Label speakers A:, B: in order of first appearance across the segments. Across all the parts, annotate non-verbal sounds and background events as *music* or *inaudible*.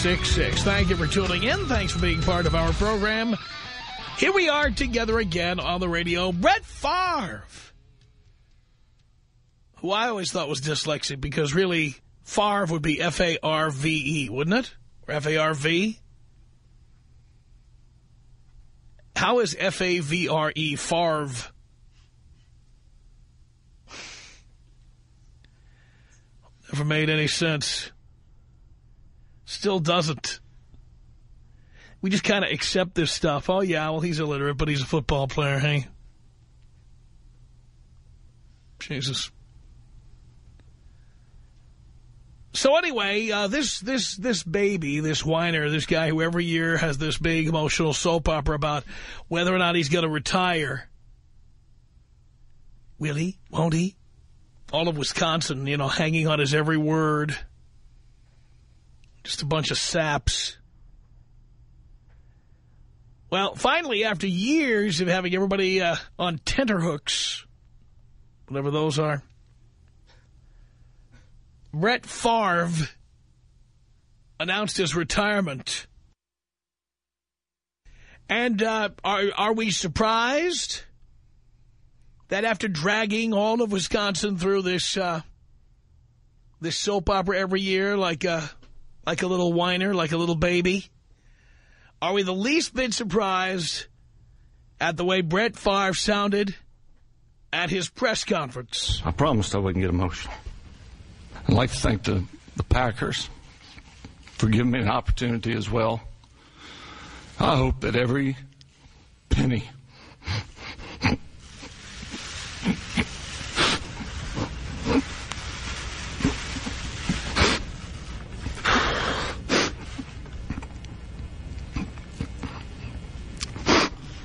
A: 1-800-5800-866. Thank you for tuning in. Thanks for being part of our program. Here we are together again on the radio. Brett Favre, who I always thought was dyslexic because really Favre would be F-A-R-V-E, wouldn't it? Or F-A-R-V? How is F-A-V-R-E, Favre? Never made any sense. Still doesn't. We just kind of accept this stuff. Oh, yeah, well, he's illiterate, but he's a football player, hey? Jesus. So anyway, uh, this this this baby, this whiner, this guy who every year has this big emotional soap opera about whether or not he's going to retire. Will he? Won't he? All of Wisconsin, you know, hanging on his every word. Just a bunch of saps. Well, finally, after years of having everybody uh, on tenterhooks, whatever those are, Brett Favre announced his retirement. And uh, are, are we surprised that after dragging all of Wisconsin through this uh, this soap opera every year like a, like a little whiner, like a little baby, are we the least bit surprised at the way Brett Favre sounded at his press conference?
B: I promised I wouldn't get emotional. I'd like to thank the, the Packers for giving me an opportunity as well. I hope that every penny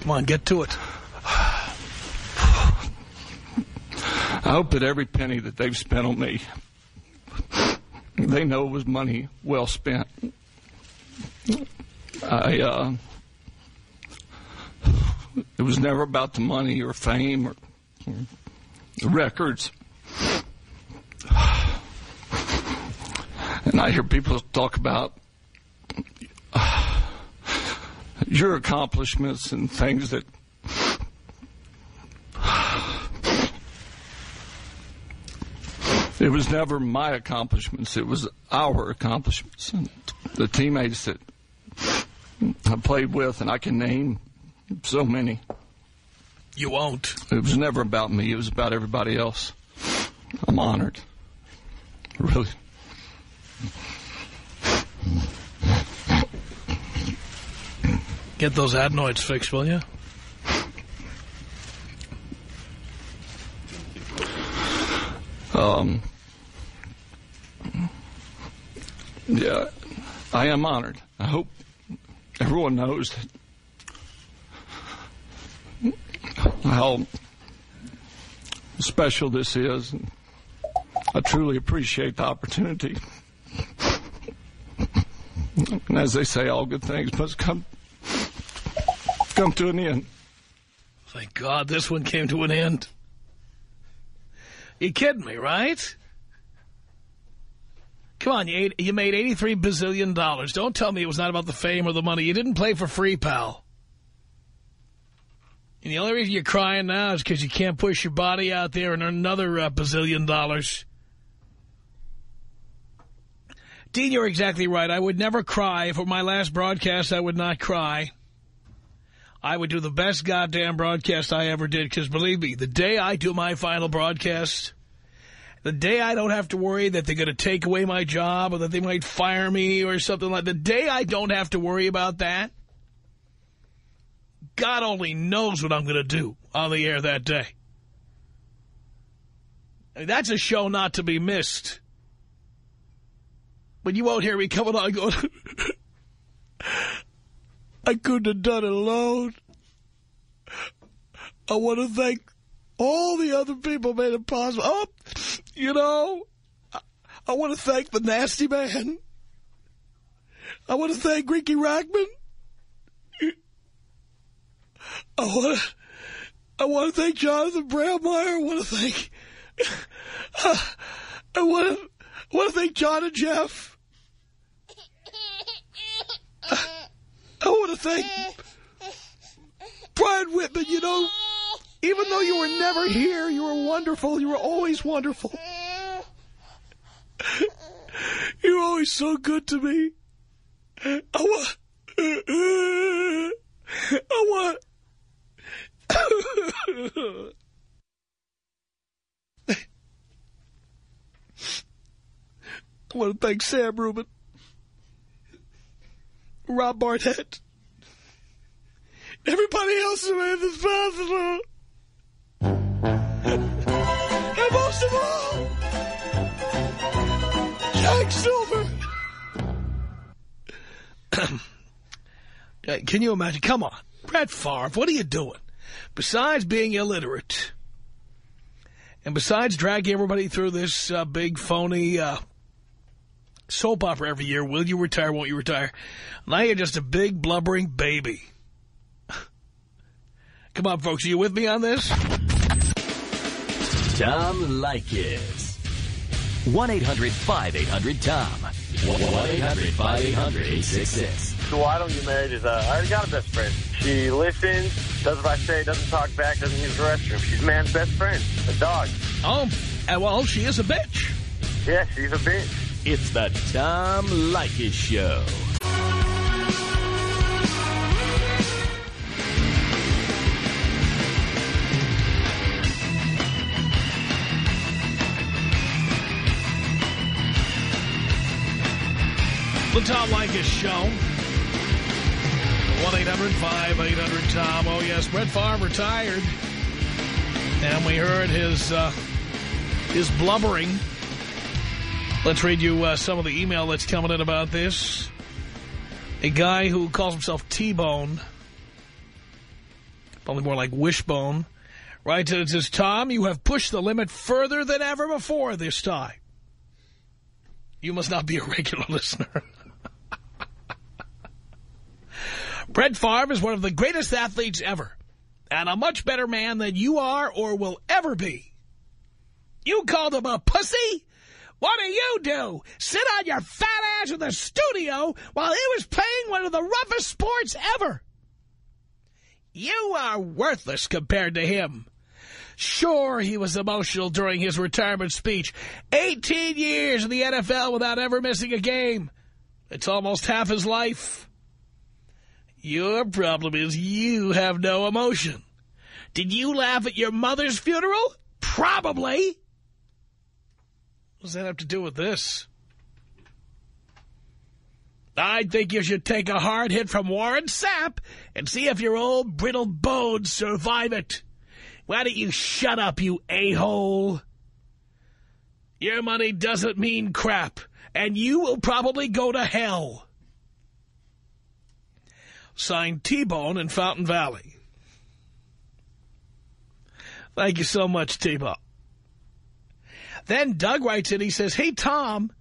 A: Come on, get to it.
B: I hope that every penny that they've spent on me, they know was money well spent. I, uh, it was never about the money or fame or, or the records. And I hear people talk about uh, your accomplishments and things that it was never my accomplishments. It was our accomplishments. And the teammates that I played with, and I can name so many.
A: You won't.
B: It was never about me. It was about everybody else. I'm honored. Really.
A: Get those adenoids fixed, will you?
B: Um, yeah, I am honored. I hope everyone knows that how special this is. I truly appreciate the opportunity. And as they say, all good things must come come to an end.
A: Thank God this one came to an end. You kidding me, right? Come on, you, you made 83 bazillion dollars. Don't tell me it was not about the fame or the money. You didn't play for free, pal. And the only reason you're crying now is because you can't push your body out there and earn another uh, bazillion dollars. Dean, you're exactly right. I would never cry. For my last broadcast, I would not cry. I would do the best goddamn broadcast I ever did, because believe me, the day I do my final broadcast, the day I don't have to worry that they're going to take away my job or that they might fire me or something like The day I don't have to worry about that, God only knows what I'm going to do on the air that day. That's a show not to be missed. But you won't hear me coming on going, *laughs* I couldn't have done it alone. I want to thank all the other people made it possible. Oh, you know, I, I want to thank the Nasty Man. I want to thank Ricky Rachtman. I want to, I want to thank Jonathon Brandmeier. I want to thank, uh, I want to, I want to thank John and Jeff. *laughs* I want to thank Brian Whitman. You know, even though you were never here, you were wonderful. You were always wonderful. You were always so good to me. I want... I want... I want to thank Sam Rubin. Rob Barnett. Everybody else who made this possible. And most of all, Jack Silver. *clears throat* Can you imagine? Come on. Brett Favre, what are you doing? Besides being illiterate, and besides dragging everybody through this uh, big phony uh, soap opera every year. Will you retire? Won't you retire? Now you're just a big blubbering baby. *laughs* Come on, folks. Are you with me on this?
C: Tom Leykis. 1-800-5800-TOM. 1-800-5800-866.
D: So why don't you marry his, uh, I already got a best friend. She listens, does what I say, doesn't talk back, doesn't use the restroom. She's man's best friend, a dog.
A: Oh, well, she is a bitch.
D: Yeah, she's a bitch.
C: It's the Tom Leykis Show.
A: The Tom Leykis Show. 1-800-5800-TOM. Oh, yes, Brett Favre retired. And we heard his, uh, his blubbering Let's read you uh, some of the email that's coming in about this. A guy who calls himself T-Bone, probably more like Wishbone, writes and it says, Tom, you have pushed the limit further than ever before this time. You must not be a regular *laughs* listener. Brett Favre is one of the greatest athletes ever, and a much better man than you are or will ever be. You called him a pussy? What do you do? Sit on your fat ass in the studio while he was playing one of the roughest sports ever. You are worthless compared to him. Sure, he was emotional during his retirement speech. 18 years in the NFL without ever missing a game. It's almost half his life. Your problem is you have no emotion. Did you laugh at your mother's funeral? Probably does that have to do with this? I think you should take a hard hit from Warren Sapp and see if your old brittle bones survive it. Why don't you shut up, you a-hole? Your money doesn't mean crap, and you will probably go to hell. Signed T-Bone in Fountain Valley. Thank you so much, T-Bone. Then Doug writes in, he says, Hey, Tom,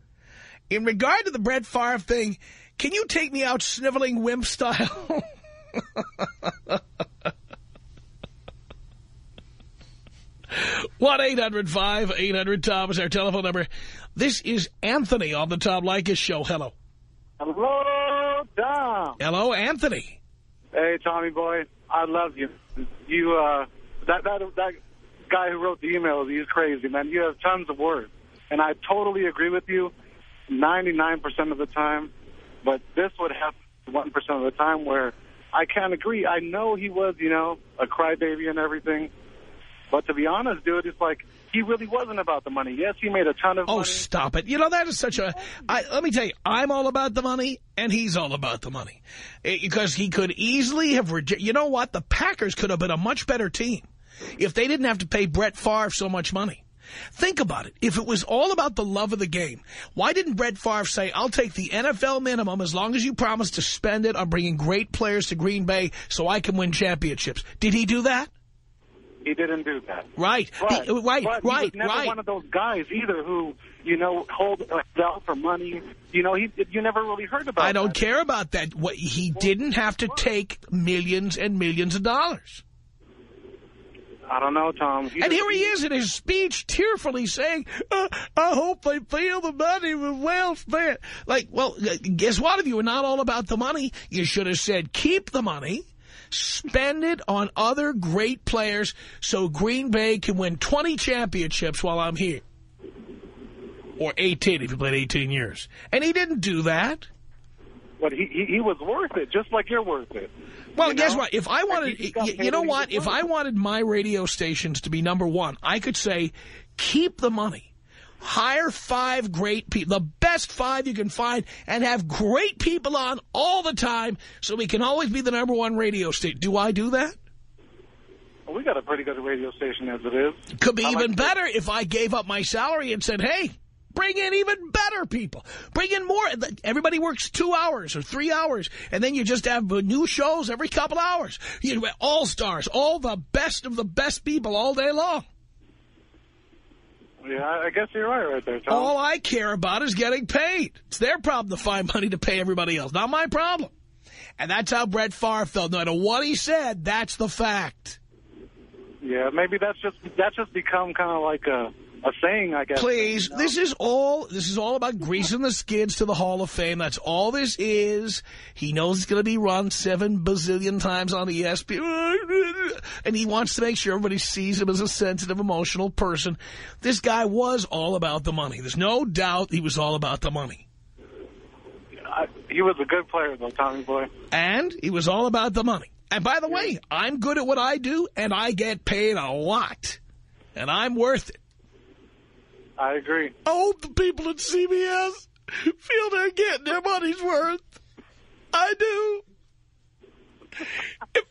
A: in regard to the Brett Favre thing, can you take me out sniveling wimp style? *laughs* one 800 tom is our telephone number. This is Anthony on the Tom Leykis show. Hello.
D: Hello, Tom.
A: Hello, Anthony.
D: Hey, Tommy boy. I love you. You, uh, that, that, that guy who wrote the email, he's crazy, man. You have tons of words. And I totally agree with you.
E: 99% of the time, but this would happen 1% of the time where I can't agree. I know he was, you know, a crybaby and everything, but to be honest, dude, it's like he really wasn't about the money. Yes, he made a ton of
A: oh,
E: money.
A: Oh, stop it. You know, that is such a... I, let me tell you, I'm all about the money, and he's all about the money. Eh, because he could easily have... You know what? The Packers could have been a much better team if they didn't have to pay Brett Favre so much money. Think about it. If it was all about the love of the game, why didn't Brett Favre say, I'll take the NFL minimum as long as you promise to spend it on bringing great players to Green Bay so I can win championships? Did he do that?
E: He didn't do that.
A: Right.
E: Uh, but,
A: he, right,
E: but
A: right,
E: he was never
A: right.
E: one of those guys either who, you know, hold out for money. You know, he you never really heard about
A: I don't
E: that.
A: care about that. What, he didn't have to take millions and millions of dollars.
E: I don't know, Tom. He
A: and here he is in his speech tearfully saying, uh, I hope they feel the money was well spent. Like, well, guess what? If you were not all about the money, you should have said, keep the money, spend it on other great players so Green Bay can win 20 championships while I'm here. Or 18 if you played 18 years. And he didn't do that.
E: But he, he he was worth it, just like you're worth it.
A: Well,
E: You
A: guess
E: know?
A: what? If I wanted, you, you know
E: what he
A: what?
E: was
A: If. I wanted my radio stations to be number one, I could say, keep the money. Hire five great people, the best five you can find, and have great people on all the time so we can always be the number one radio station. Do I do that?
E: Well, we got a pretty good radio station as it is.
A: Could be
E: I
A: even
E: to-
A: better if I gave up my salary and said, hey, bring in even better people. Bring in more. Everybody works two hours or three hours, and then you just have new shows every couple hours. You know, all-stars, all the best of the best people all day long.
E: Yeah, I I guess you're right right there, Tom.
A: All I care about is getting paid. It's their problem to find money to pay everybody else, not my problem. And that's how Brett Favre felt. No matter what he said, that's the fact.
E: Yeah, maybe that's just that's just become kind of like a a saying, I guess.
A: Please, this is all this is all about greasing the skids to the Hall of Fame. That's all this is. He knows it's going to be run seven bazillion times on the ESPN. And he wants to make sure everybody sees him as a sensitive, emotional person. This guy was all about the money. There's no doubt he was all about the money.
E: I, he was a good player, though, Tommy boy.
A: And he was all about the money. And by the way, I'm good at what I do, and I get paid a lot. And I'm worth it.
E: I agree.
A: I hope the people at CBS feel they're getting their money's worth. I do. If,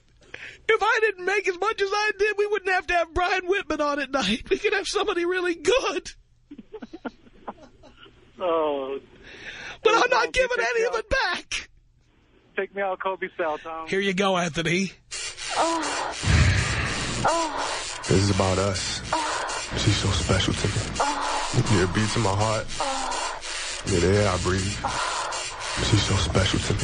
A: if I didn't make as much as I did, we wouldn't have to have Brian Whitman on at night. We could have somebody really good. *laughs*
E: Oh,
A: But I'm not giving any
E: me
A: of it back.
E: take me out, Kobe style, Tom.
A: Here you go, Anthony. Oh.
F: This is about us. She's so special to me. It beats in my heart. Yeah, the air I breathe. She's so special to me.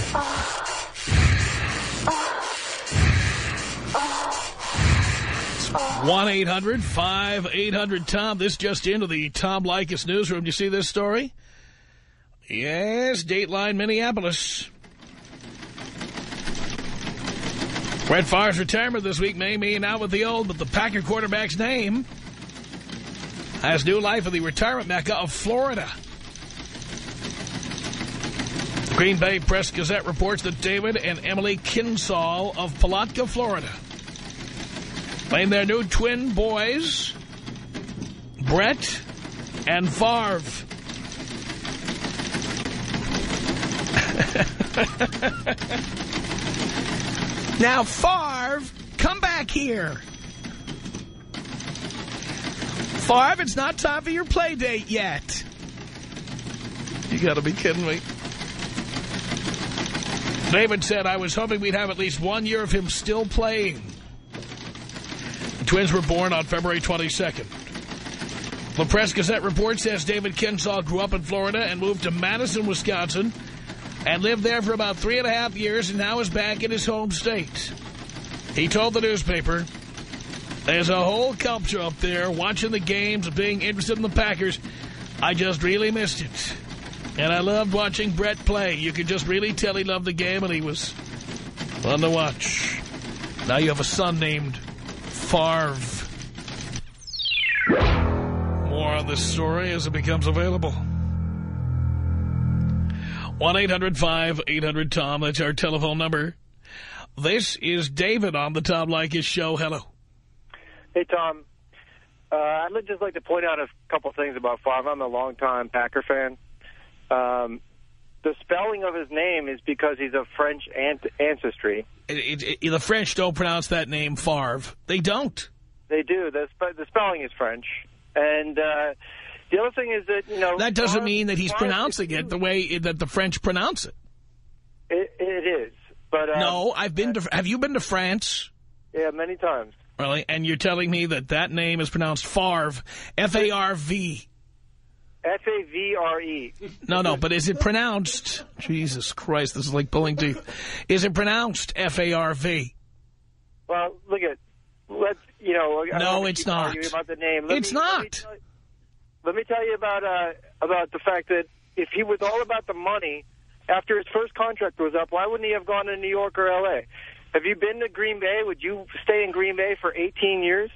A: one 800 tom This just into the Tom Leykis newsroom. Do you see this story? Yes, Dateline Minneapolis. Brett Favre's retirement this week may mean out with the old, but the Packer quarterback's name has new life in the retirement mecca of Florida. Green Bay Press-Gazette reports that David and Emily Kinsall of Palatka, Florida, named their new twin boys, Brett and Favre. *laughs* now, Favre, come back here. Favre, it's not time for your play date yet. You gotta be kidding me. David said, I was hoping we'd have at least one year of him still playing. The twins were born on February 22nd. The Press-Gazette report says David Kinsall grew up in Florida and moved to Madison, Wisconsin, and lived there for about three and a half years and now is back in his home state. He told the newspaper, there's a whole culture up there watching the games being interested in the Packers. I just really missed it. And I loved watching Brett play. You could just really tell he loved the game and he was fun to watch. Now you have a son named Favre. More on this story as it becomes available. 1-800-5800-TOM. That's our telephone number. This is David on the Tom Leykis show. Hello.
D: Hey, Tom. Uh, I'd just like to point out a couple things about Favre. I'm a longtime Packer fan. Um, the spelling of his name is because he's of French ant ancestry.
A: It, it, it, the French don't pronounce that name Favre. They don't.
D: They do. The, sp the spelling is French. And uh, the other thing is that, you know...
A: That doesn't mean that he's pronouncing it the way that the French pronounce it.
D: It, it is. But um,
A: No, I've been to... Have you been to France?
D: Yeah, many times.
A: Really? And you're telling me that that name is pronounced Favre, F-A-R-V.
D: F-A-V-R-E.
A: No, no, but is it pronounced... Jesus Christ, this is like pulling teeth. Is it pronounced F-A-R-V?
D: Well, look at... Let's, you know...
A: No, it's not.
D: About the name. Let
A: It's
D: me
A: not.
D: Let me tell you about uh, about the fact that if he was all about the money, after his first contract was up, why wouldn't he have gone to New York or L.A.? Have you been to Green Bay? Would you stay in Green Bay for 18 years?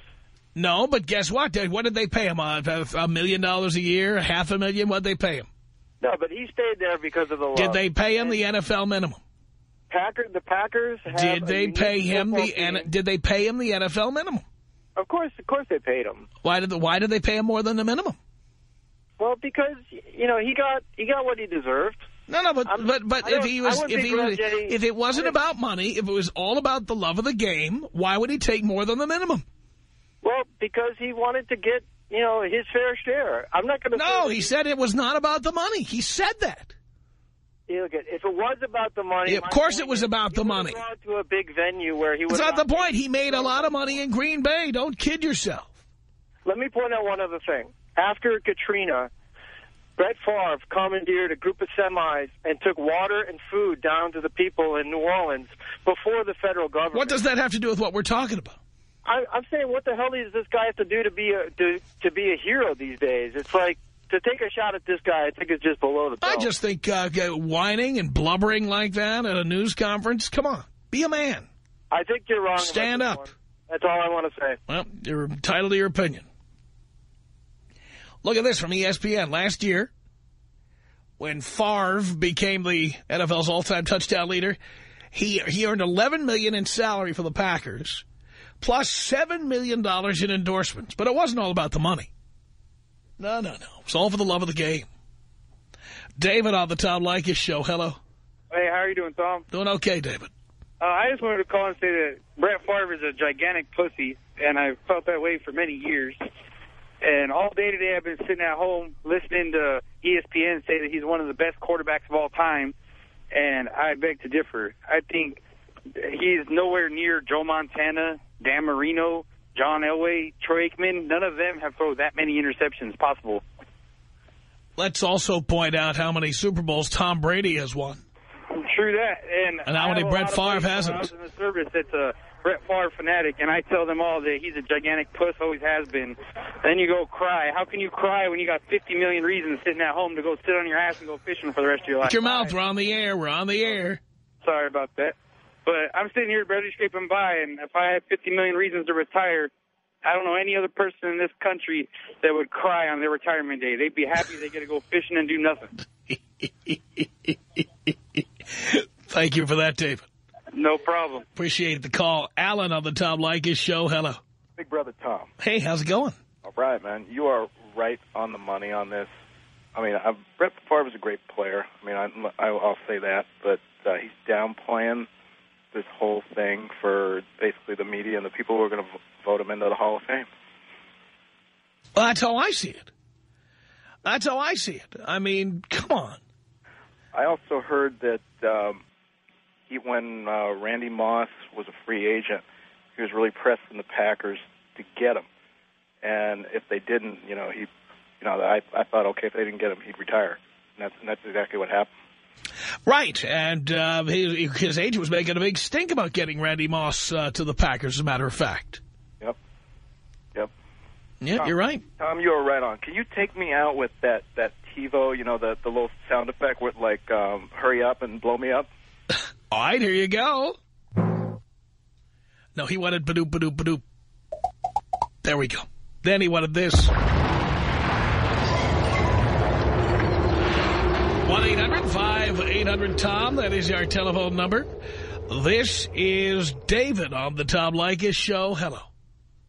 A: No, but guess what? What did they pay him? A, a million dollars a year? Half a million? What did they pay him?
D: No, but he stayed there because of the love.
A: Did they pay him the NFL minimum?
D: Packer, the Packers
A: Did they pay him the
D: team.
A: N Did they pay him the NFL minimum?
D: Of course, of course they paid him.
A: Why did the, Why did they pay him more than the minimum?
D: Well, because you know he got he got what he deserved.
A: No, no, but
D: I'm-
A: but but if he was if he was, if it wasn't about money, if it was all about the love of the game, why would he take more than the minimum?
D: Well, because he wanted to get you know his fair share. I'm not going to.
A: No, he said it was not about the money. He said that.
D: Look, if it was about the money,
A: Yeah, of course it was about the money.
D: To a big venue where he
A: That's
D: was.
A: not the point. He made a lot of money in Green Bay. Don't kid yourself.
D: Let me point out one other thing. After Katrina, Brett Favre commandeered a group of semis and took water and food down to the people in New Orleans before the federal government.
A: What does that have to do with what we're talking about?
D: I, I'm saying, what the hell does this guy have to do to be a to, to be a hero these days? It's like to take a shot at this guy. I think it's just below the belt.
A: I just think uh, whining and blubbering like that at a news conference, come on, be a man.
D: I think you're wrong.
A: Stand up.
D: That's all I want to say.
A: Well, you're entitled to your opinion. Look at this from ESPN. Last year, when Favre became the NFL's all-time touchdown leader, he he earned 11 million in salary for the Packers, plus $7 million in endorsements. But it wasn't all about the money. No, no, no. It was all for the love of the game. David on the Tom Leykis show. Hello.
G: Hey, how are you doing, Tom?
A: Doing okay, David.
G: Uh, I just wanted to call and say that Brett Favre is a gigantic pussy, and I've felt that way for many years. And all day today, I've been sitting at home listening to ESPN say that he's one of the best quarterbacks of all time, and I beg to differ. I think he's nowhere near Joe Montana, Dan Marino, John Elway, Troy Aikman. None of them have thrown that many interceptions possible.
A: Let's also point out how many Super Bowls Tom Brady has won.
G: True that. And,
A: And how many Brett Favre hasn't.
G: I was in the service that's a Brett Favre fanatic, and I tell them all that he's a gigantic puss, always has been. Then you go cry. How can you cry when you got 50 million reasons sitting at home to go sit on your ass and go fishing for the rest of your life?
A: Shut your mouth. We're on the air. We're on the air.
G: Sorry about that. But I'm sitting here barely scraping by, and if I had 50 million reasons to retire, I don't know any other person in this country that would cry on their retirement day. They'd be happy they get to go fishing and do nothing. *laughs*
A: Thank you for that, David.
G: No problem.
A: Appreciate the call. Alan on the Tom Leykis show. Hello.
H: Big brother Tom.
A: Hey, how's it going?
H: All right, man. You are right on the money on this. I mean, I, Brett Favre is a great player. I mean, I, I, I'll say that, but uh, he's downplaying this whole thing for basically the media and the people who are going to vote him into the Hall of Fame.
A: Well, that's how I see it. That's how I see it. I mean, come on.
H: I also heard that um, he, when uh, Randy Moss was a free agent, he was really pressing the Packers to get him. And if they didn't, you know, he, you know, I, I thought, okay, if they didn't get him, he'd retire. And that's, and that's exactly what happened.
A: Right, and uh, his, his agent was making a big stink about getting Randy Moss uh, to the Packers, as a matter of fact.
H: Yep. Yep.
A: Yeah, you're right.
H: Tom, you are right on. Can you take me out with that that TiVo? You know, the the little sound effect with like um, "Hurry up and blow me up."
A: All right, here you go. No, he wanted badoop, badoop, badoop. There we go. Then he wanted this. 1-800-5800-TOM. That is our telephone number. This is David on the Tom Leykis Show. Hello.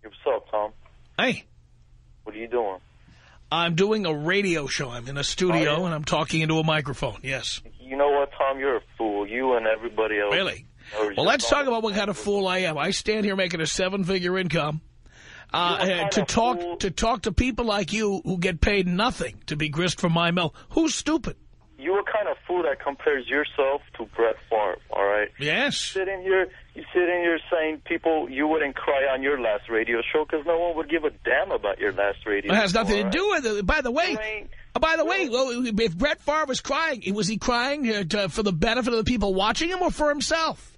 I: What's up, Tom?
A: Hey.
I: What are you doing?
A: I'm doing a radio show. I'm in a studio,
I: Oh, yeah?
A: and I'm talking into a microphone. Yes.
I: You know what, Tom? You're a fool. You and everybody else.
A: Really? Well, let's talk about what kind of fool I am. I stand here making a seven-figure income uh, uh, to talk
I: fool.
A: to talk to people like you who get paid nothing to be grist for my mill. Who's stupid?
I: You a kind of fool that compares yourself to Brett Favre, all right?
A: Yes.
I: Sitting here, you sitting here saying people you wouldn't cry on your last radio show because no one would give a damn about your last radio
A: It has
I: show,
A: nothing to
I: right?
A: do with it. By the way, uh, by the way, well, if Brett Favre was crying, was he crying uh, to, for the benefit of the people watching him or for himself?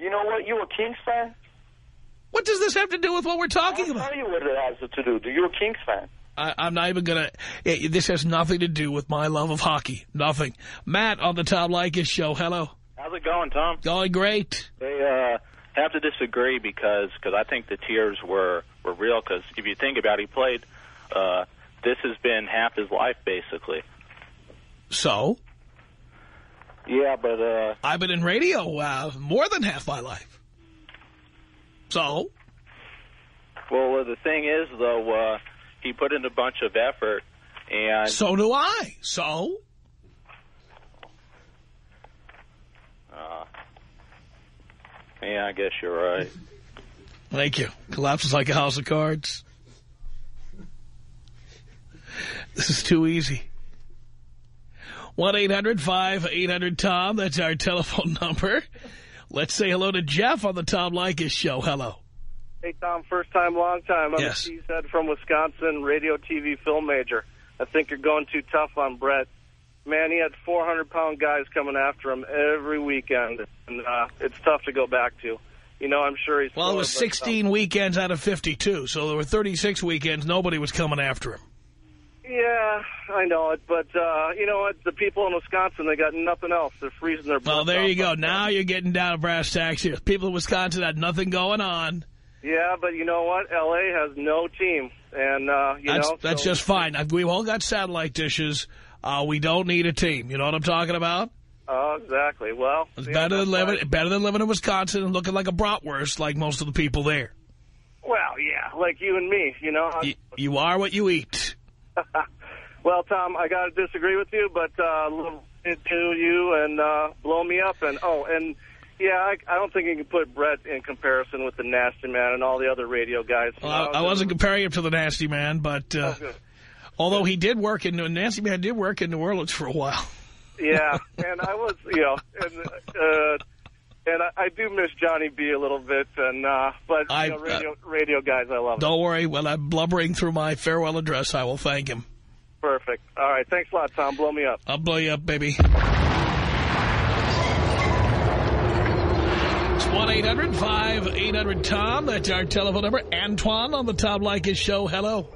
I: You know what? You a Kings fan?
A: What does this have to do with what we're talking
I: I'll
A: about?
I: tell you what it has to do. Do you a Kings fan?
A: I, I'm not even going to... This has nothing to do with my love of hockey. Nothing. Matt on the Tom Leykis show. Hello.
J: How's it going, Tom?
A: Going great.
J: They uh, have to disagree because cause I think the tears were, were real. Because if you think about it, he played, uh, this has been half his life, basically.
A: So?
J: Yeah, but uh,
A: I've been in radio uh, more than half my life. So?
J: well, uh, the thing is, though, uh, he put in a bunch of effort, and
A: So do I. So?
J: uh, yeah, I guess you're right.
A: Thank you. Collapses like a house of cards. This is too easy. 1-800-5800-TOM. That's our telephone *laughs* number. Let's say hello to Jeff on the Tom Leykis show. Hello.
K: Hey, Tom, first time, long time. I'm
A: Yes.
K: a cheesehead from Wisconsin, radio, TV, film major. I think you're going too tough on Brett. Man, he had 400-pound guys coming after him every weekend, and uh, it's tough to go back to. You know, I'm sure he's...
A: Well, it was
K: uh,
A: 16 weekends out of 52, so there were 36 weekends. Nobody was coming after him.
K: Yeah, I know it, but uh, you know what? The people in Wisconsin, they got nothing else. They're freezing their
A: Well, there you go. Now you're getting down to brass tacks here. People in Wisconsin had nothing going on.
K: Yeah, but you know what? L.A. has no team, and uh, you
A: That's,
K: know
A: that's
K: so-
A: just fine. We've all got satellite dishes. Uh, we don't need a team. You know what I'm talking about?
K: Oh, exactly. Well,
A: It's better than living
K: fine.
A: better than living in Wisconsin and looking like a bratwurst like most of the people there.
K: Well, yeah, like you and me, you know.
A: You, you are what you eat. *laughs*
K: well, Tom, I got to disagree with you, but uh, to you and uh, blow me up. And oh, and yeah, I, I don't think you can put Brett in comparison with the Nasty Man and all the other radio guys.
A: Well. I, I wasn't comparing him to the Nasty Man, but uh,
K: Oh,
A: although he did work in Nasty Man did work in New Orleans for a while. *laughs*
K: Yeah, and I was, you know, and uh, and I, I do miss Johnny B a little bit, and uh, but
A: I-
K: you know, radio radio guys, I love.
A: Don't worry. When I'm blubbering through my farewell address, I will thank him.
K: Perfect. All right, thanks a lot, Tom. Blow me up.
A: I'll blow you up, baby. 1-800-5800-TOM. That's our telephone number. Antoine on the Tom Leykis show. Hello.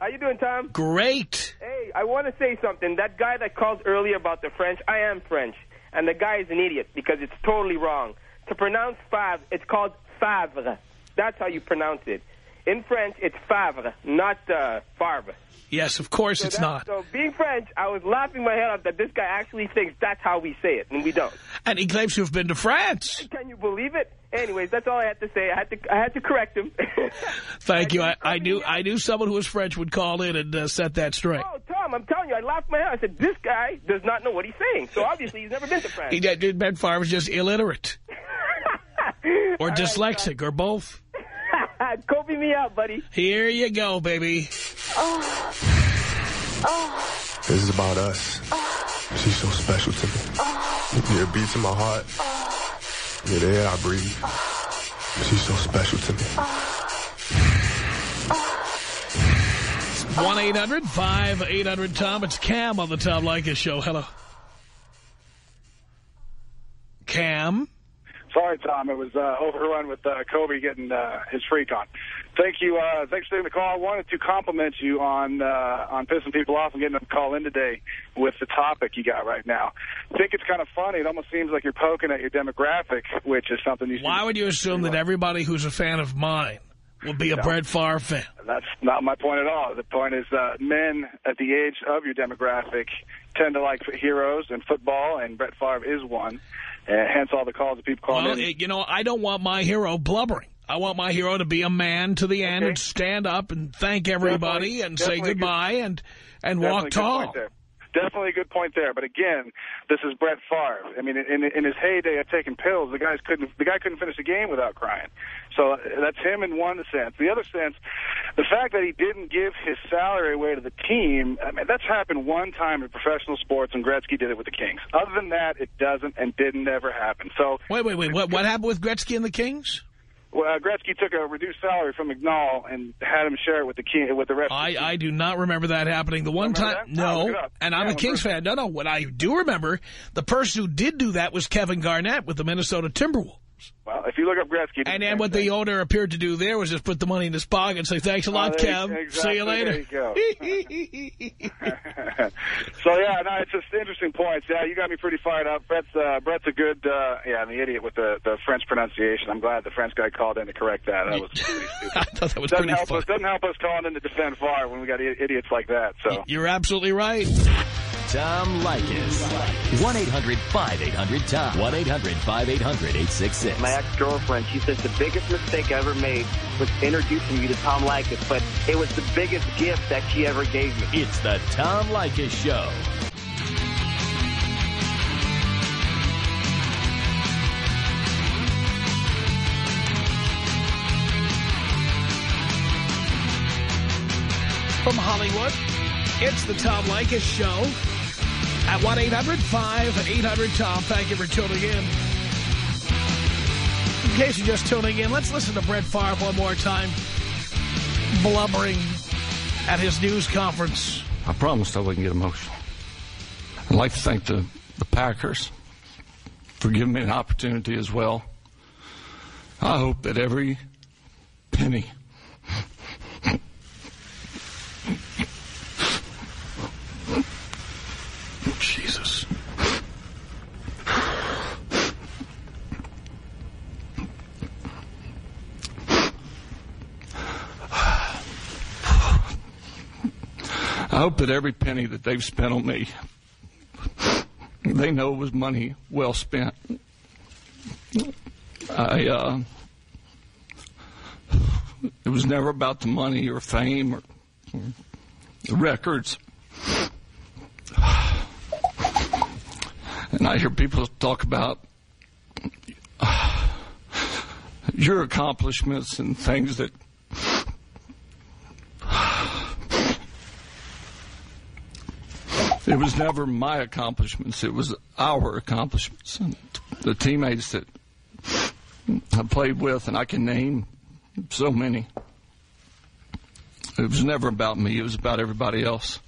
L: How you doing, Tom?
A: Great.
L: Hey, I want to say something. That guy that called earlier about the French, I am French, and the guy is an idiot because it's totally wrong. To pronounce Favre, it's called Favre. That's how you pronounce it. In French, it's Favre, not uh, Favre.
A: Yes, of course
L: So
A: it's
L: that-
A: not.
L: So being French, I was laughing my head off that this guy actually thinks that's how we say it, and we don't.
A: And he claims to have been to France.
L: Can you believe it? Anyways, that's all I had to say. I had to, I had to correct him. *laughs*
A: Thank you. I, I knew I knew someone who was French would call in and uh, set that straight.
L: oh, Tom, I'm telling you, I laughed my head. I said, this guy does not know what he's saying. So obviously, he's never been to *laughs* France.
A: He did. Ben Favre was just illiterate *laughs* or
L: All right,
A: dyslexic or both. *laughs*
L: Kobe me out, buddy.
A: Here you go, baby. Oh. Oh.
F: This is about us. Oh. She's so special to me. Yeah, it beats in my heart. Yeah, the air I breathe. She's so special to me.
A: 1-800-5800-TOM. It's Cam on the Tom Leykis show. Hello. Cam.
M: Sorry, Tom. It was uh, overrun with uh, Kobe getting uh, his freak on. Thank you. Uh, thanks for taking the call. I wanted to compliment you on uh, on pissing people off and getting them to call in today with the topic you got right now. I think it's kind of funny. It almost seems like you're poking at your demographic, which is something you.
A: Why would you assume that everybody who's a fan of mine will be a
M: No.
A: Brett Favre fan.
M: That's not my point at all. The point is uh, men at the age of your demographic tend to like heroes and football, and Brett Favre is one. Uh, hence all the calls of people calling
A: Well,
M: in.
A: you know, I don't want my hero blubbering. I want my hero to be a man to the end
M: Okay.
A: and stand up and thank everybody
M: Definitely-
A: and say
M: definitely good-
A: goodbye and and walk tall.
M: Definitely a good point there. But again, this is Brett Favre. I mean, in, in his heyday of taking pills, the guys couldn't the guy couldn't finish a game without crying. So uh, that's him in one sense. The other sense, the fact that he didn't give his salary away to the team, I mean, that's happened one time in professional sports, and Gretzky did it with the Kings. Other than that, it doesn't and didn't never happen. So
A: Wait, wait, wait. What, what happened with Gretzky and the Kings?
M: Well, uh, Gretzky took a reduced salary from McNall and had him share it with the king with the rest. of the
A: I. I do not remember that happening. The one time,
M: that?
A: No, and I'm
M: Yeah,
A: a Kings fan. No, no. What I do remember, the person who did do that was Kevin Garnett with the Minnesota Timberwolves.
M: Well, if you look up Gretzky,
A: And then what the owner appeared to do there was just put the money in his pocket and say, thanks a lot,
M: Oh,
A: Kev.
M: exactly,
A: See you later.
M: There you go. *laughs* *laughs* so yeah, no, it's just interesting points. Yeah, you got me pretty fired up. Brett's uh, Brett's a good, uh, yeah, I'm the idiot with the the French pronunciation. I'm glad the French guy called in to correct that. That was pretty *laughs* stupid.
A: I thought that was
M: doesn't
A: pretty
M: help
A: fun.
M: us. Doesn't help us calling in to defend far when we got idiots like that. So.
A: You're absolutely right.
C: Tom Leykis. 1-800-5800-TOM. 1-800-5800-866.
N: My ex-girlfriend, she says the biggest mistake I ever made was introducing you to Tom Leykis, but it was the biggest gift that she ever gave me.
C: It's the Tom Leykis Show.
A: From Hollywood, it's the Tom Leykis Show at 1-800-5800-TOM. Thank you for tuning in. Case you're just tuning in, let's listen to Brett Favre one more time blubbering at his news conference.
B: I promised I wouldn't get emotional. I'd like to thank the, the Packers for giving me an opportunity as well. I hope that every penny
A: Jesus.
B: I hope that every penny that they've spent on me, they know it was money well spent. I, uh, it was never about the money or fame or, or the records. And I hear people talk about your accomplishments and things that It was never my accomplishments. It was our accomplishments. And the teammates that I played with, and I can name so many. It was never about me. It was about everybody else.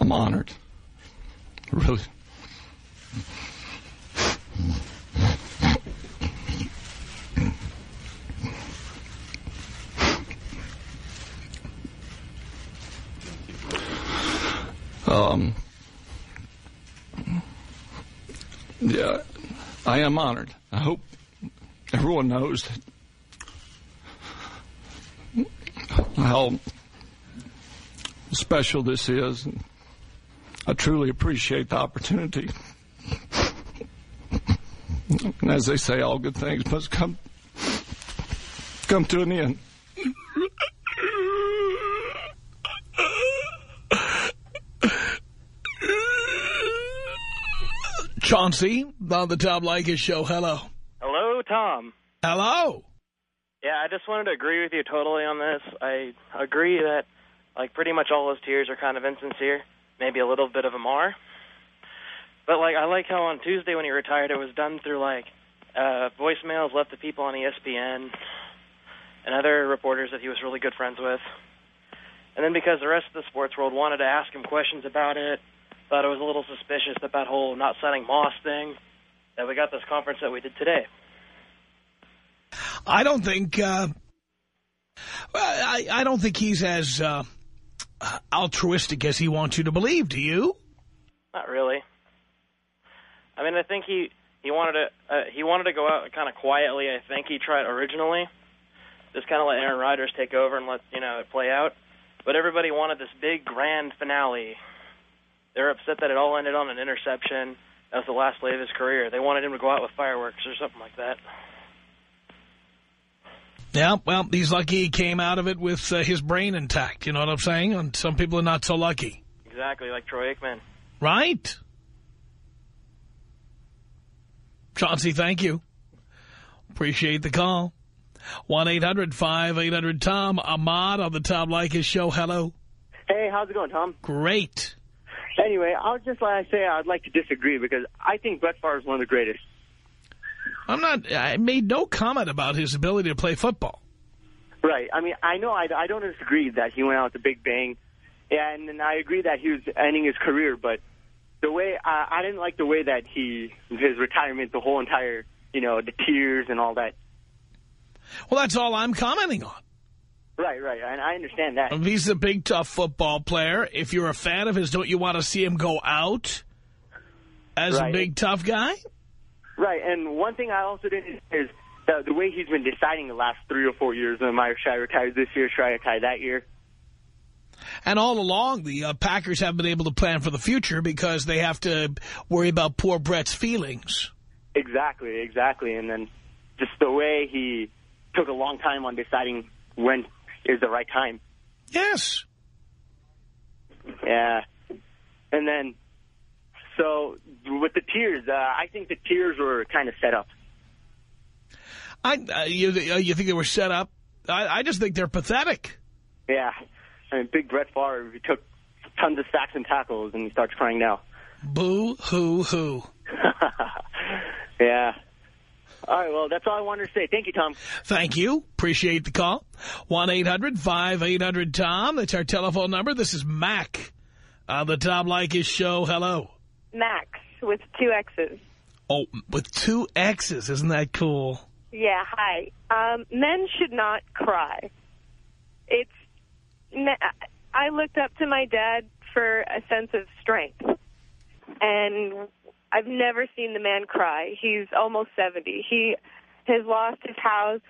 B: I'm honored. Really. Um, yeah, I am honored. I hope everyone knows how special this is. And I truly appreciate the opportunity. And as they say, all good things must come come to an end.
A: Chauncey on the Tom Leykis Show. Hello.
O: Hello, Tom.
A: Hello.
O: Yeah, I just wanted to agree with you totally on this. I agree that, like, pretty much all those tears are kind of insincere. Maybe a little bit of them are. But, like, I like how on Tuesday when he retired, it was done through, like, uh, voicemails left to people on ESPN and other reporters that he was really good friends with. And then because the rest of the sports world wanted to ask him questions about it, thought it was a little suspicious that that whole not signing Moss thing, that we got this conference that we did today.
A: I don't think uh, I, I don't think he's as uh, altruistic as he wants you to believe. Do you?
O: Not really. I mean, I think he he wanted to uh, he wanted to go out kind of quietly. I think he tried originally, just kind of let Aaron Rodgers take over and let you know it play out. But everybody wanted this big grand finale. They're upset that it all ended on an interception. That was the last play of his career. They wanted him to go out with fireworks or something like that.
A: Yeah, well, he's lucky he came out of it with uh, his brain intact. You know what I'm saying? And some people are not so lucky.
O: Exactly, like Troy Aikman.
A: Right? Chauncey, thank you. Appreciate the call. 1-800-5800-TOM. Ahmad on the Tom Leykis show. Hello.
P: Hey, how's it going, Tom?
A: Great.
P: Anyway, I'll just like to say I'd like to disagree because I think Brett Favre is one of the greatest.
A: I'm not, I made no comment about his ability to play football.
P: Right. I mean, I know I, I don't disagree that he went out with a big bang, and, and I agree that he was ending his career, but the way, I, I didn't like the way that he, his retirement, the whole entire, you know, the tears and all that.
A: Well, that's all I'm commenting on.
P: Right, right, and I understand that.
A: He's a big, tough football player. If you're a fan of his, don't you want to see him go out as
P: Right.
A: a big, tough guy?
P: Right, and one thing I also didn't is the, the way he's been deciding the last three or four years. Am I should I retire this year? Should I retire that year?
A: And all along, the uh, Packers haven't been able to plan for the future because they have to worry about poor Brett's feelings.
P: Exactly, exactly. And then just the way he took a long time on deciding when is the right time.
A: Yes.
P: Yeah. And then, so with the tears, uh, I think the tears were kind of set up.
A: I, uh, you, uh, you think they were set up? I, I just think they're pathetic.
P: Yeah. I mean, big Brett Favre, he took tons of sacks and tackles, and he starts crying now.
A: Boo, hoo, hoo. *laughs*
P: Yeah. All right, well, that's all I wanted to say. Thank you, Tom.
A: Thank you. Appreciate the call. 1-800-5800-TOM. That's our telephone number. This is Mac on the Tom Leykis show. Hello.
Q: Max with two X's.
A: Oh, with two X's. Isn't that cool?
Q: Yeah, hi. Um, men should not cry. It's. I looked up to my dad for a sense of strength, and I've never seen the man cry. He's almost 70. He has lost his house.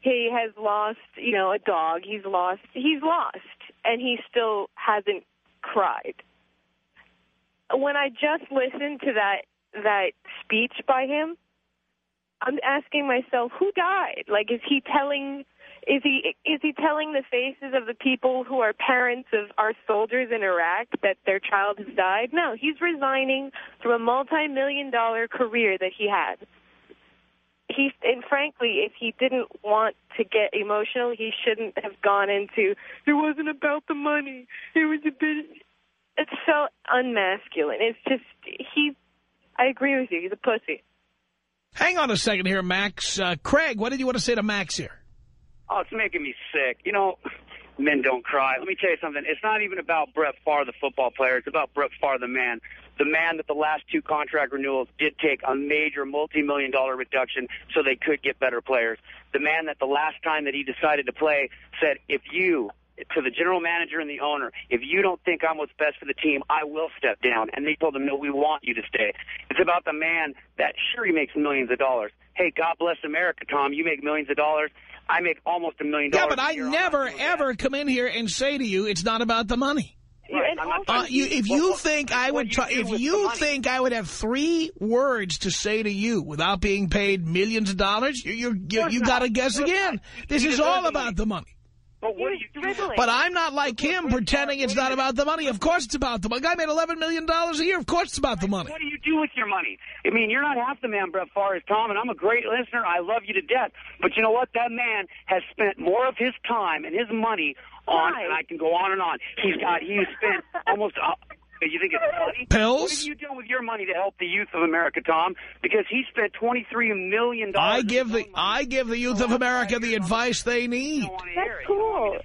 Q: He has lost, you know, a dog. He's lost. He's lost, and he still hasn't cried. When I just listened to that that speech by him, I'm asking myself, who died? Like, is he telling? Is he is he telling the faces of the people who are parents of our soldiers in Iraq that their child has died? No, he's resigning from a multi-million dollar career that he had. He and frankly, if he didn't want to get emotional, he shouldn't have gone into. It wasn't about the money. It was a bit. It's so unmasculine. It's just he. I agree with you. He's a pussy.
A: Hang on a second here, Max. Uh, Craig, what did you want to say to Max here?
R: Oh, it's making me sick. You know, men don't cry. Let me tell you something. It's not even about Brett Favre, the football player. It's about Brett Favre, the man. The man that the last two contract renewals did take a major multi-million dollar reduction so they could get better players. The man that the last time that he decided to play said, if you, to the general manager and the owner, if you don't think I'm what's best for the team, I will step down. And they told him, no, we want you to stay. It's about the man that sure he makes millions of dollars. Hey, God bless America, Tom. You make millions of dollars. I make almost a million dollars.
A: Yeah,
R: dollars.
A: but I never, ever come in here and say to you, it's not about the money.
R: Right.
A: Uh, you, if you think I would,
R: you
A: if you think I would have three words to say to you without being paid millions of dollars, you you you, you got to guess again. This is all about the money.
R: But what do you do?
A: But I'm not like him pretending it's not about the money. Of course it's about the money. The guy made $11 million a year. Of course it's about the money.
R: What do you do with your money? I mean, you're not half the man Brett Favre is, Tom, and I'm a great listener. I love you to death. But you know what? That man has spent more of his time and his money on, and I can go on and on. He's got, he's spent *laughs* almost, uh, you think it's money?
A: Pills?
R: What have you done with your money to help the youth of America, Tom? Because he spent $23 million.
A: I give the I give the youth of oh, America the advice they need.
Q: That's cool.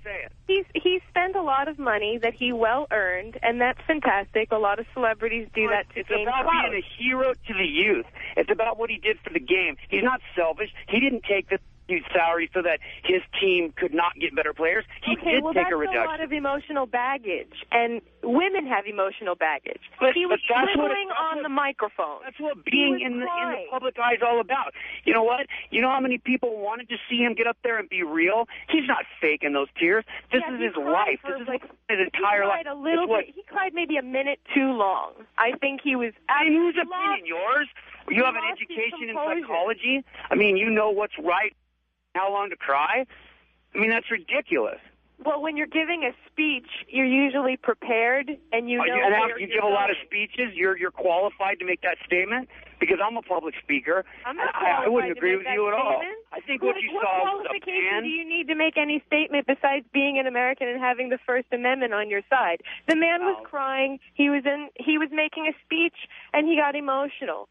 Q: He's he spent a lot of money that he well earned, and that's fantastic. A lot of celebrities do that to
R: It's
Q: gain
R: about
Q: clout.
R: being a hero to the youth. It's about what he did for the game. He's not selfish. He didn't take this huge salary so that his team could not get better players. He
Q: okay,
R: did
Q: well
R: take
Q: that's
R: a reduction.
Q: lot of emotional baggage, and women have emotional baggage.
R: But-
Q: he was
R: but that's what
Q: on the microphone.
R: That's what being in the in the public eye is all about. You know what? You know how many people wanted to see him get up there and be real? He's not faking those tears. This
Q: Yeah,
R: is his life.
Q: for,
R: This is
Q: like,
R: his entire
Q: he
R: life.
Q: cried a little bit. He cried maybe a minute too long. I think he was.
R: I mean, whose opinion? Yours? You have an education in psychology. I mean, you know what's right, how long to cry. I mean, that's ridiculous.
Q: Well, when you're giving a speech, you're usually prepared and you know
R: you, and after you give a lot of speeches, you're you're qualified to make that statement because I'm a public speaker.
Q: I'm not
R: I, I wouldn't agree with you at all.
Q: statement.
R: I think
Q: what,
R: what you
Q: what
R: saw was a man.
Q: do you need to make any statement besides being an American and having the First Amendment on your side? The man was crying. He was in. He was making a speech, and he got emotional.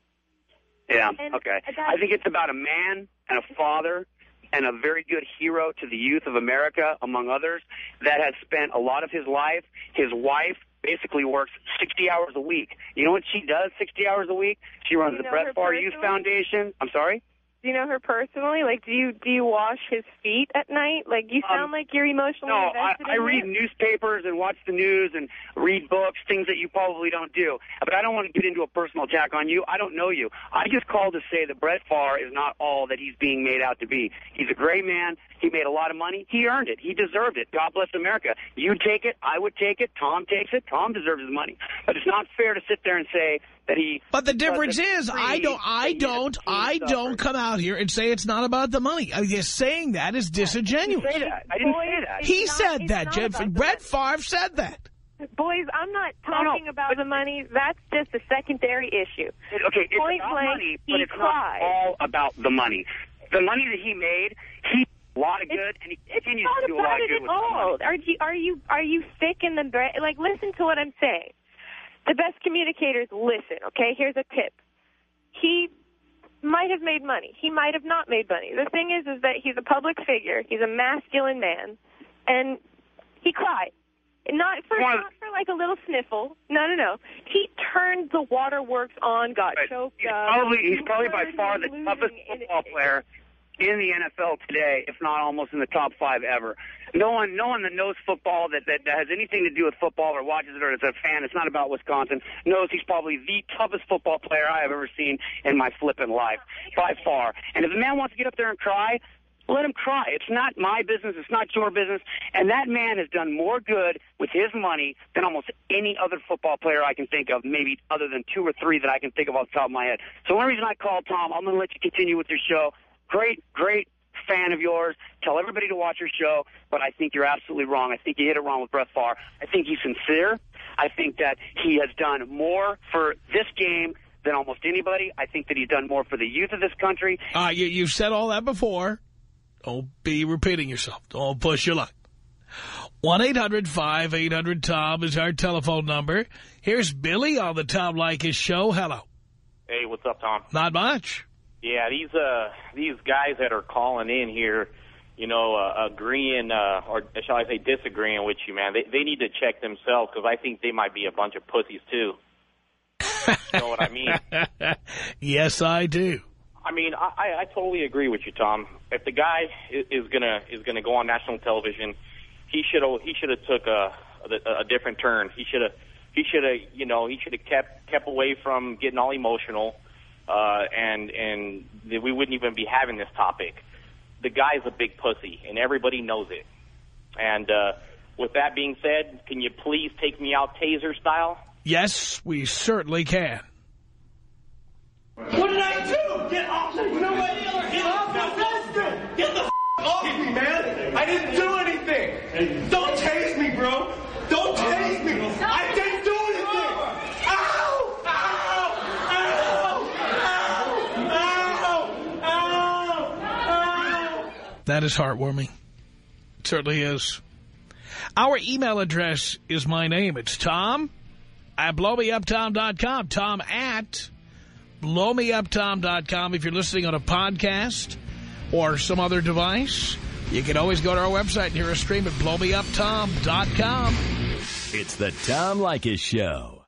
R: Yeah,
Q: And
R: okay. I think it's about a man and a father and a very good hero to the youth of America, among others, that has spent a lot of his life. His wife basically works 60 hours a week. You know what she does 60 hours a week? She runs
Q: You
R: the
Q: know
R: Brett Favre Youth? Foundation. I'm sorry?
Q: Do you know her personally? Like, do you do you wash his feet at night? Like, you sound like you're emotionally
R: Um, No, I,
Q: invested
R: I
Q: in
R: read newspapers and watch the news and read books, things that you probably don't do. But I don't want to get into a personal attack on you. I don't know you. I just called to say that Brett Favre is not all that he's being made out to be. He's a great man. He made a lot of money. He earned it. He deserved it. God bless America. You take it. I would take it. Tom takes it. Tom deserves his money. But it's not fair to sit there and say that he.
A: But the difference is, I don't, I don't, I don't come out here and say it's not about the money. I guess saying that is disingenuous.
R: say that. I didn't say that.
A: He
Q: It's not-
A: said
Q: it's
A: that,
Q: not
A: Jeff.
Q: about the
A: Brett Favre said that.
Q: Boys, I'm not
R: No, no,
Q: talking about the money. That's just a secondary issue.
R: Okay, it's
Q: Point
R: about
Q: blank,
R: money, but it's
Q: cried.
R: not all about the money. The money that he made, he did a lot of good, and he continues to do a lot of
Q: it
R: good
Q: at
R: with that money.
Q: all. Are you are you are you thick in the brain? Like, listen to what I'm saying. The best communicators listen. Okay, here's a tip. He might have made money. He might have not made money. The thing is, is that he's a public figure. He's a masculine man, and he cried. Not for not for like a little sniffle. No, no, no. He turned the waterworks on, got choked
R: He's
Q: up.
R: probably he's probably by far the toughest football player in the NFL today, if not almost in the top five ever. No one, no one that knows football that, that that has anything to do with football or watches it or is a fan. It's not about Wisconsin. Knows he's probably the toughest football player I have ever seen in my flipping life by far. And if the man wants to get up there and cry. Let him cry. It's not my business. It's not your business. And that man has done more good with his money than almost any other football player I can think of, maybe other than two or three that I can think of off the top of my head. So one reason I called Tom, I'm going to let you continue with your show. Great, great fan of yours. Tell everybody to watch your show, but I think you're absolutely wrong. I think you hit it wrong with Brett Favre. I think he's sincere. I think that he has done more for this game than almost anybody. I think that he's done more for the youth of this country.
A: Uh, you, you've said all that before. Don't be repeating yourself. Don't push your luck. 1-800-5800-TOM is our telephone number. Here's Billy on the Tom Leykis show. Hello.
S: Hey, what's up, Tom?
A: Not much.
S: Yeah, these uh these guys that are calling in here, you know, uh, agreeing uh, or shall I say disagreeing with you, man. They they need to check themselves because I think they might be a bunch of pussies too. you know what I mean? *laughs*
A: yes, I do.
S: I mean, I, I I totally agree with you, Tom. If the guy is, gonna is gonna go on national television, he should have he should have took a, a a different turn. He should have he should have you know he should have kept kept away from getting all emotional, uh, and and th- we wouldn't even be having this topic. The guy's a big pussy, and everybody knows it. And uh, with that being said, can you please take me out taser style?
A: Yes, we certainly can.
T: What did I do? Get off me! You know what? Get off me! Get the f off me, man! I didn't do anything! Don't tase me, bro! Don't tase me! I didn't
A: That is heartwarming. It certainly is. Our email address is my name. It's Tom at blowmeuptom.com. Tom at blowmeuptom.com. If you're listening on a podcast or some other device, you can always go to our website and hear a stream at blowmeuptom.com.
C: It's the Tom Leykis Show.